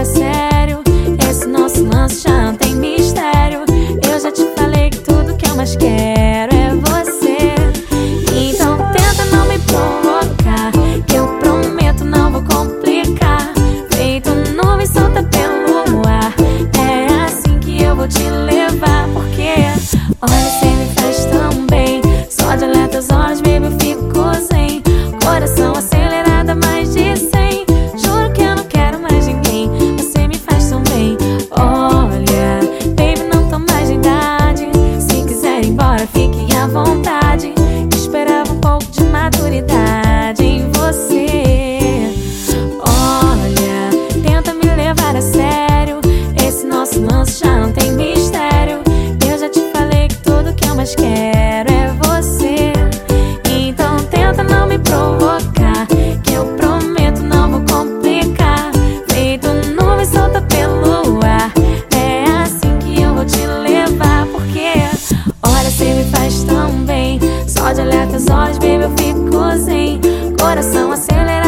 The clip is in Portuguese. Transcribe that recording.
agora é sério. Esse nosso lance já não tem mistério. Eu já te falei que tudo que eu mais quero. eu fico sem coração acelerado.